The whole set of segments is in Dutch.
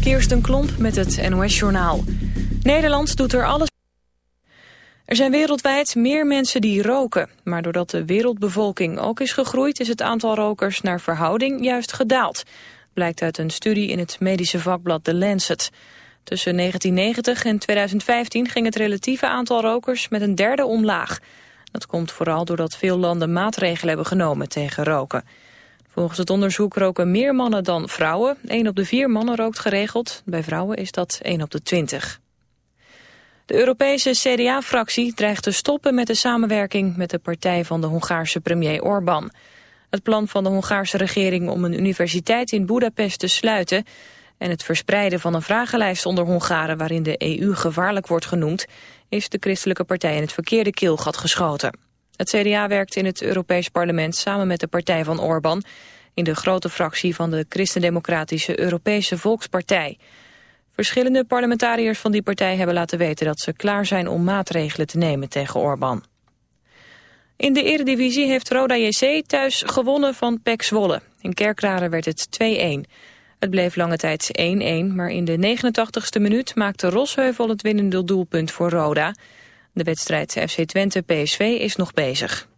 Kirsten Klomp met het NOS-journaal. Nederland doet er alles... Er zijn wereldwijd meer mensen die roken. Maar doordat de wereldbevolking ook is gegroeid... is het aantal rokers naar verhouding juist gedaald. Blijkt uit een studie in het medische vakblad The Lancet. Tussen 1990 en 2015 ging het relatieve aantal rokers met een derde omlaag. Dat komt vooral doordat veel landen maatregelen hebben genomen tegen roken. Volgens het onderzoek roken meer mannen dan vrouwen. 1 op de vier mannen rookt geregeld. Bij vrouwen is dat 1 op de 20. De Europese CDA-fractie dreigt te stoppen met de samenwerking met de partij van de Hongaarse premier Orbán. Het plan van de Hongaarse regering om een universiteit in Budapest te sluiten en het verspreiden van een vragenlijst onder Hongaren waarin de EU gevaarlijk wordt genoemd, is de christelijke partij in het verkeerde keelgat geschoten. Het CDA werkt in het Europees Parlement samen met de partij van Orbán... in de grote fractie van de Christendemocratische Europese Volkspartij. Verschillende parlementariërs van die partij hebben laten weten... dat ze klaar zijn om maatregelen te nemen tegen Orbán. In de eredivisie heeft Roda JC thuis gewonnen van PEC Zwolle. In Kerkrade werd het 2-1. Het bleef lange tijd 1-1, maar in de 89ste minuut maakte Rosheuvel het winnende doelpunt voor Roda... De wedstrijd FC Twente-PSV is nog bezig.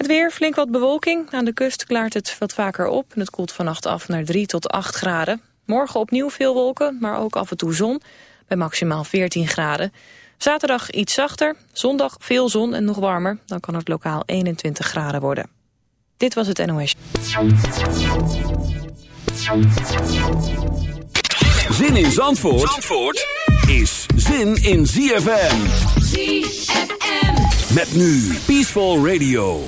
Het weer, flink wat bewolking. Aan de kust klaart het wat vaker op. En het koelt vannacht af naar 3 tot 8 graden. Morgen opnieuw veel wolken, maar ook af en toe zon. Bij maximaal 14 graden. Zaterdag iets zachter. Zondag veel zon en nog warmer. Dan kan het lokaal 21 graden worden. Dit was het NOS. Zin in Zandvoort? Zandvoort? is zin in ZFM. ZFM. Met nu Peaceful Radio.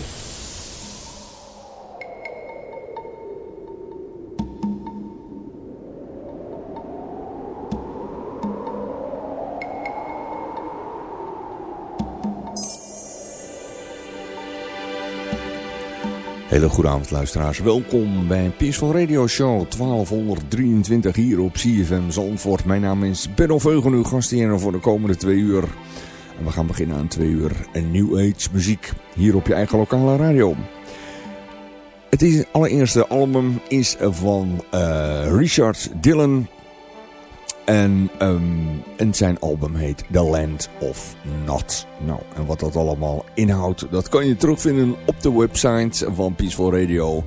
Hele goede avond luisteraars, welkom bij Peaceful Radio Show 1223 hier op CFM Zandvoort. Mijn naam is Benno Veugen, uw gastheer voor de komende twee uur. We gaan beginnen aan twee uur en New Age muziek hier op je eigen lokale radio. Het is, allereerste album is van uh, Richard Dillon en, um, en zijn album heet The Land of Not. Nou, en wat dat allemaal inhoudt, dat kan je terugvinden op de website van Peaceful Radio.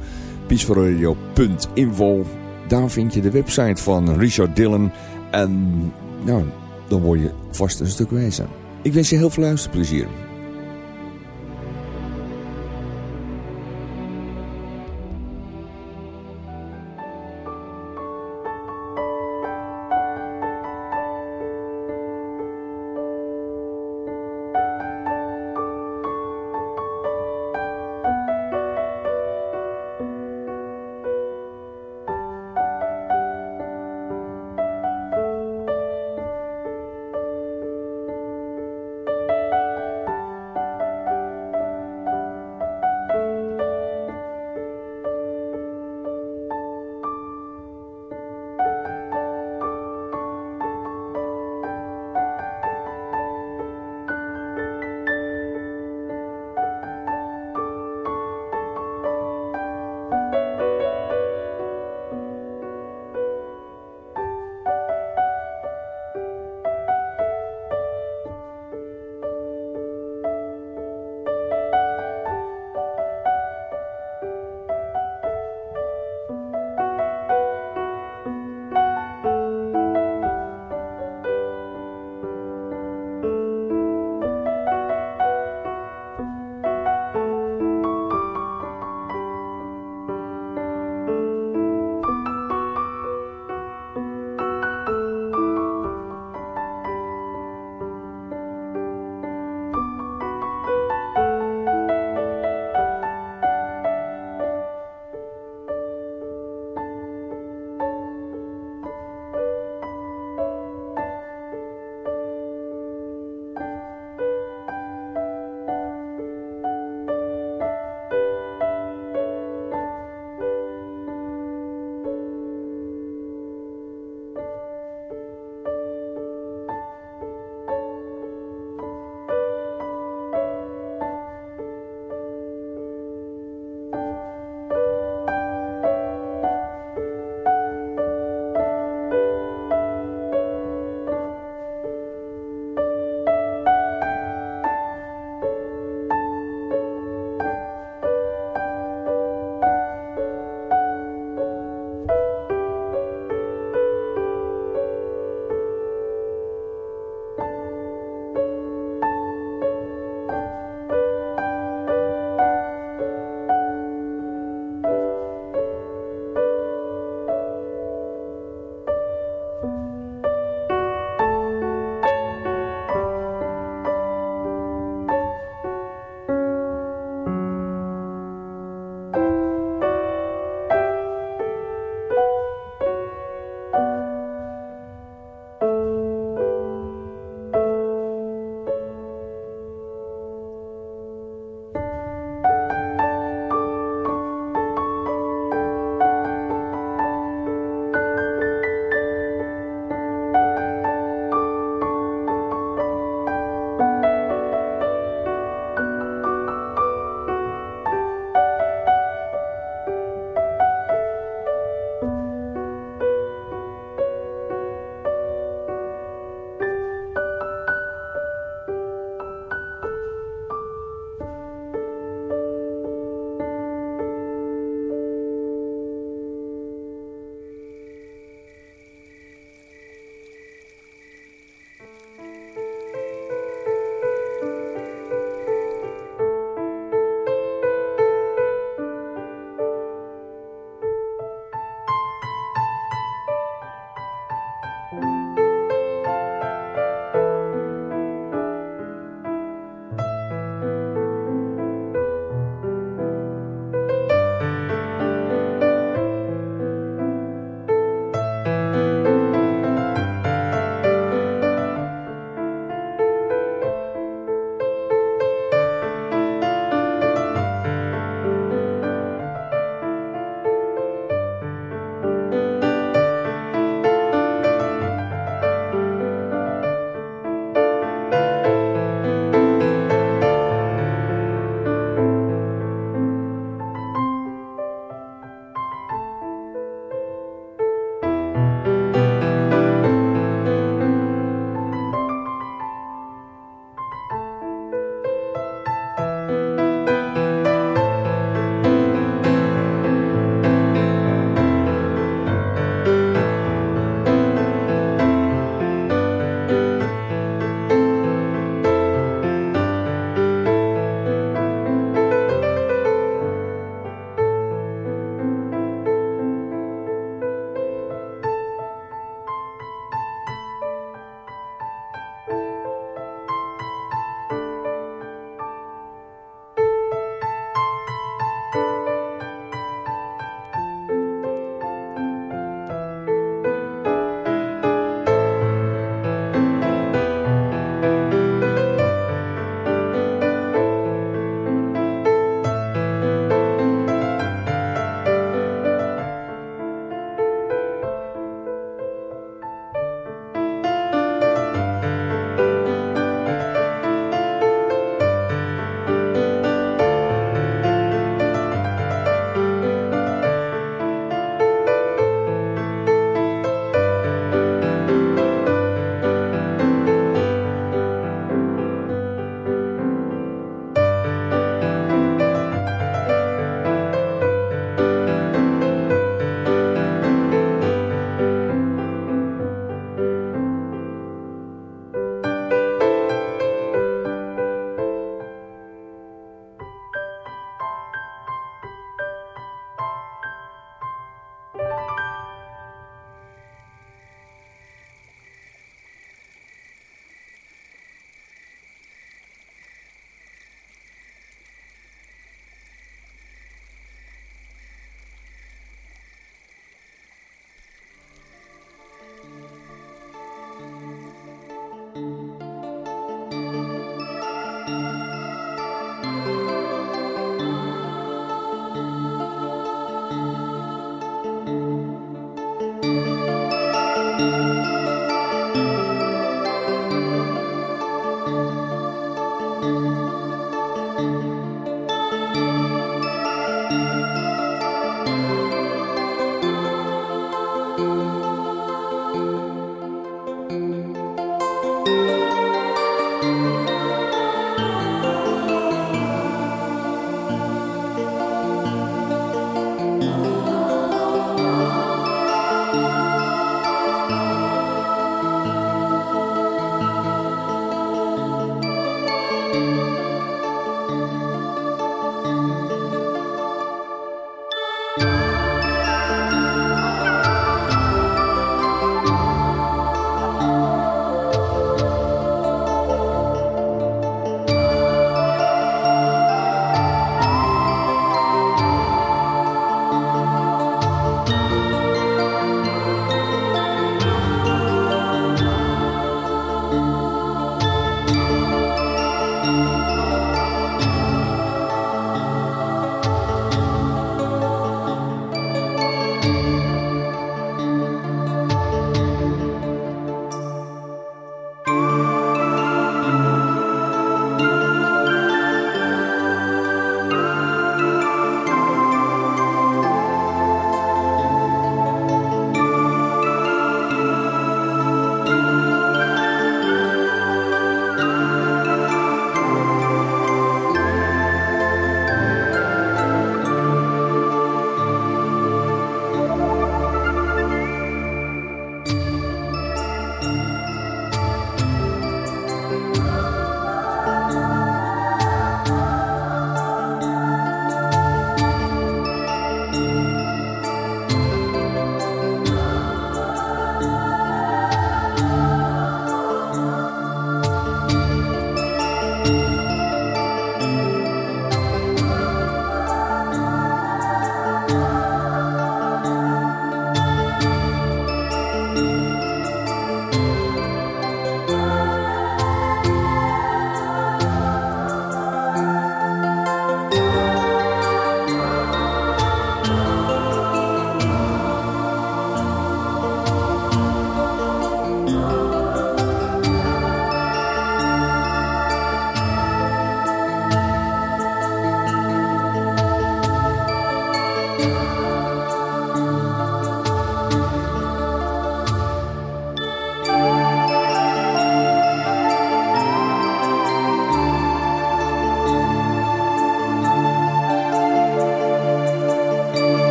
peacefulradio.info Daar vind je de website van Richard Dillon. En nou, dan word je vast een stuk wijzer. Ik wens je heel veel luisterplezier.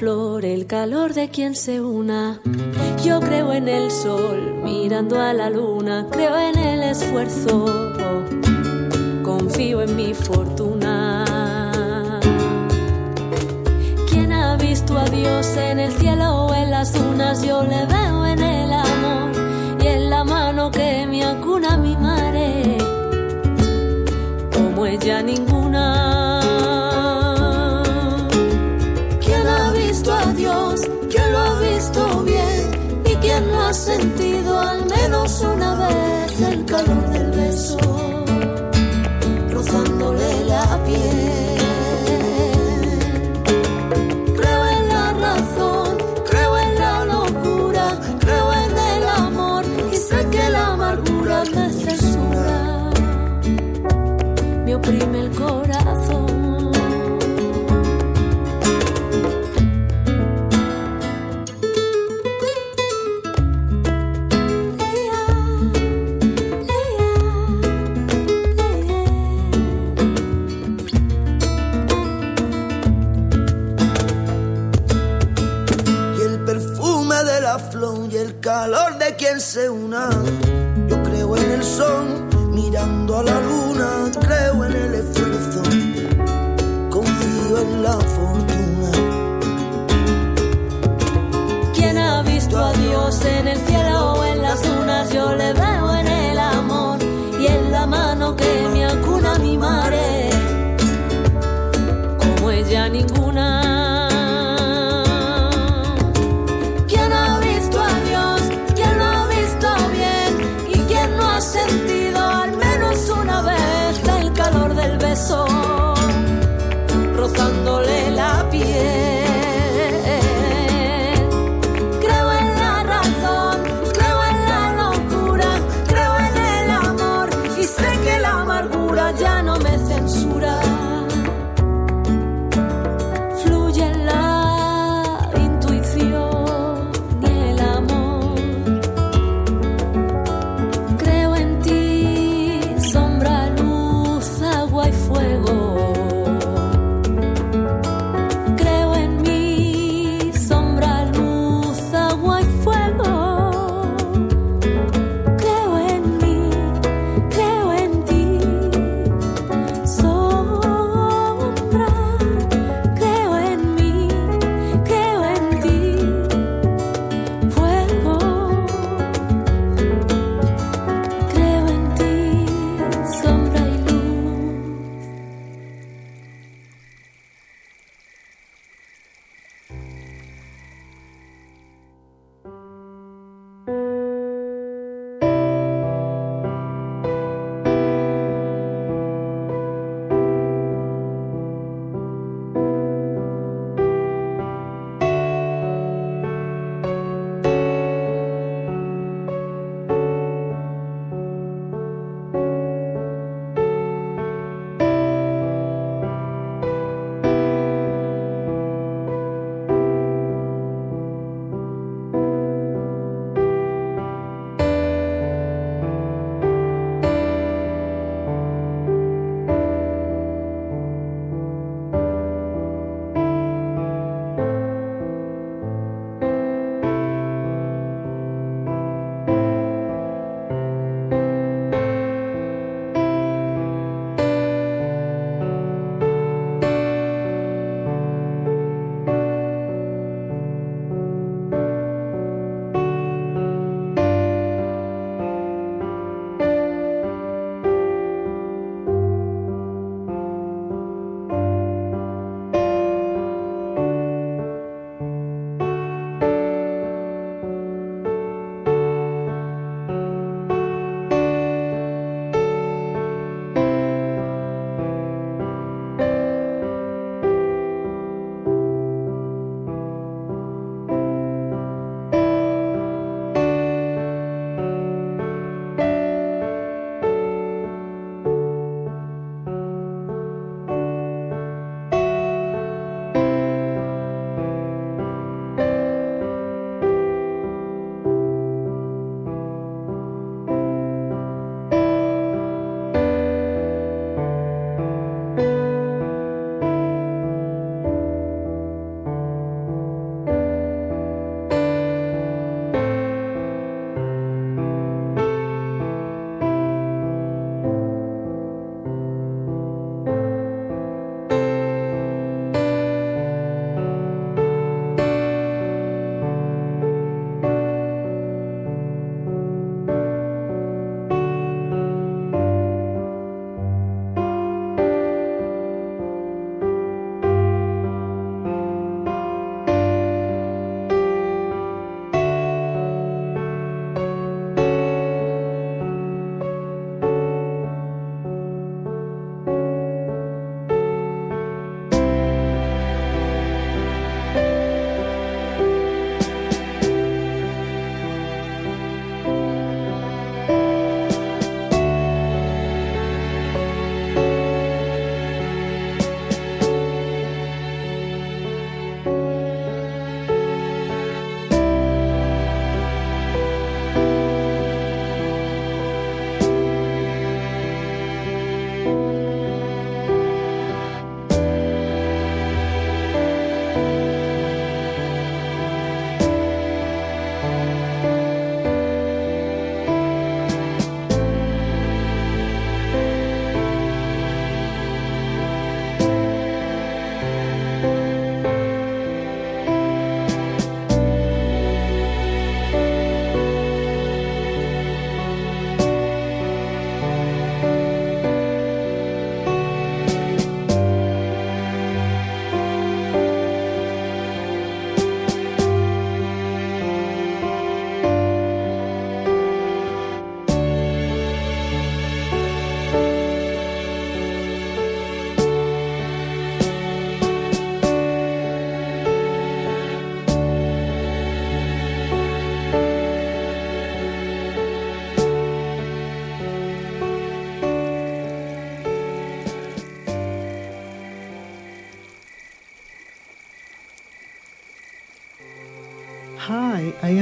el calor de quien se una Yo creo en el sol mirando a la luna, creo en el esfuerzo, confío en mi fortuna. ¿Quién ha visto a Dios en el cielo o en las dunas? Yo le veo en el amor y en la mano que me acuna mi madre, como ella ninguna. Oprime el corazón. y el perfume de la flor y el calor de quien se una. Yo creo en el sol mirando a la luna, lost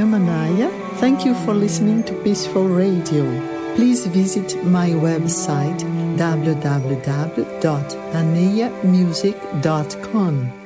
Hi, I am Anaya. Thank you for listening to Peaceful Radio. Please visit my website www.anayamusic.com.